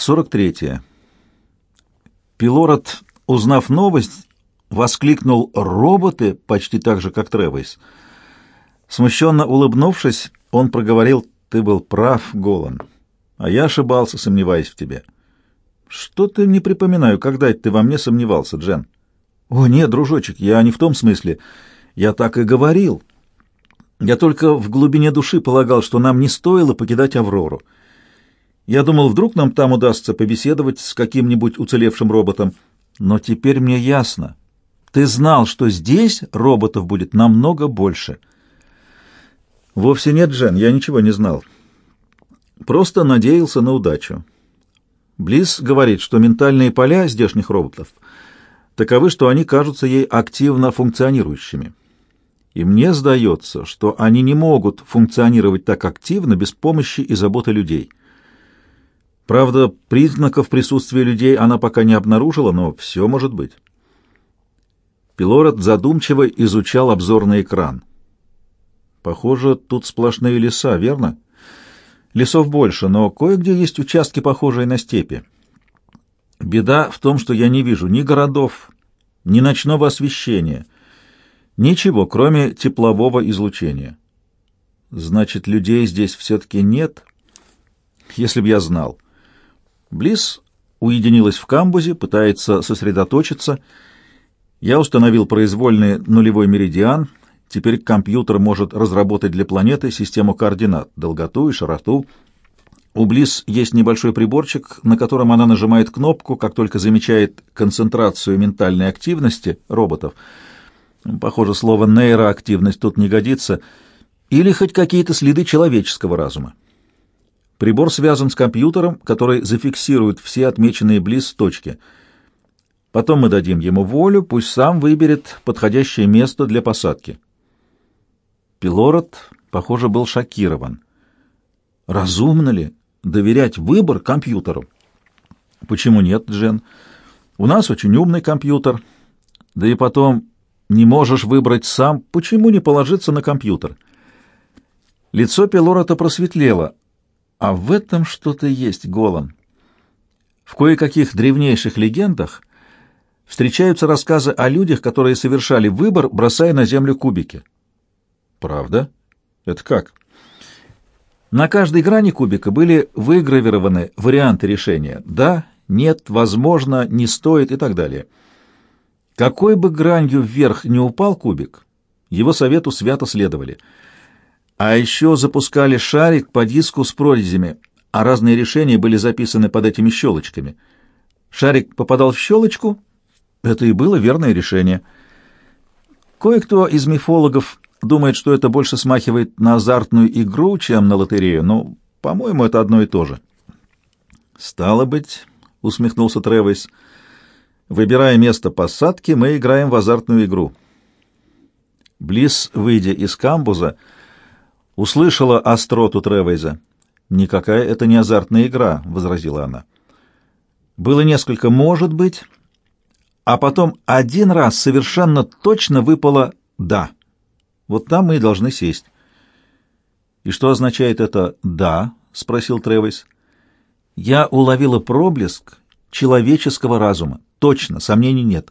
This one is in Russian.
43. Пилород, узнав новость, воскликнул «роботы» почти так же, как Тревейс. Смущенно улыбнувшись, он проговорил «Ты был прав, Голан, а я ошибался, сомневаясь в тебе». «Что-то не припоминаю, когда ты во мне сомневался, Джен». «О, нет, дружочек, я не в том смысле. Я так и говорил. Я только в глубине души полагал, что нам не стоило покидать Аврору. Я думал, вдруг нам там удастся побеседовать с каким-нибудь уцелевшим роботом. Но теперь мне ясно. Ты знал, что здесь роботов будет намного больше». «Вовсе нет, Джен, я ничего не знал. Просто надеялся на удачу». Близ говорит, что ментальные поля здешних роботов таковы, что они кажутся ей активно функционирующими. И мне сдается, что они не могут функционировать так активно без помощи и заботы людей. Правда, признаков присутствия людей она пока не обнаружила, но все может быть. Пилород задумчиво изучал обзорный экран. Похоже, тут сплошные леса, верно? Лесов больше, но кое-где есть участки, похожие на степи. Беда в том, что я не вижу ни городов, ни ночного освещения, ничего, кроме теплового излучения. Значит, людей здесь все-таки нет? Если б я знал. Близ уединилась в камбузе, пытается сосредоточиться. Я установил произвольный нулевой меридиан — Теперь компьютер может разработать для планеты систему координат, долготу и широту. У Близ есть небольшой приборчик, на котором она нажимает кнопку, как только замечает концентрацию ментальной активности роботов. Похоже, слово «нейроактивность» тут не годится. Или хоть какие-то следы человеческого разума. Прибор связан с компьютером, который зафиксирует все отмеченные Близ точки. Потом мы дадим ему волю, пусть сам выберет подходящее место для посадки. Пилород, похоже, был шокирован. Разумно ли доверять выбор компьютеру? Почему нет, Джен? У нас очень умный компьютер. Да и потом, не можешь выбрать сам, почему не положиться на компьютер? Лицо Пилорота просветлело. А в этом что-то есть, Голан. В кое-каких древнейших легендах встречаются рассказы о людях, которые совершали выбор, бросая на землю кубики. Правда? Это как? На каждой грани кубика были выгравированы варианты решения. Да, нет, возможно, не стоит и так далее. Какой бы гранью вверх не упал кубик, его совету свято следовали. А еще запускали шарик по диску с прорезями, а разные решения были записаны под этими щелочками. Шарик попадал в щелочку, это и было верное решение. Кое-кто из мифологов думает, что это больше смахивает на азартную игру, чем на лотерею, но, по-моему, это одно и то же. «Стало быть», — усмехнулся Тревис, — «выбирая место посадки, мы играем в азартную игру». Близ, выйдя из камбуза, услышала остроту Тревейза. «Никакая это не азартная игра», — возразила она. «Было несколько «может быть», а потом один раз совершенно точно выпало «да». Вот там мы и должны сесть. И что означает это «да»? — спросил Тревис. Я уловила проблеск человеческого разума. Точно, сомнений нет.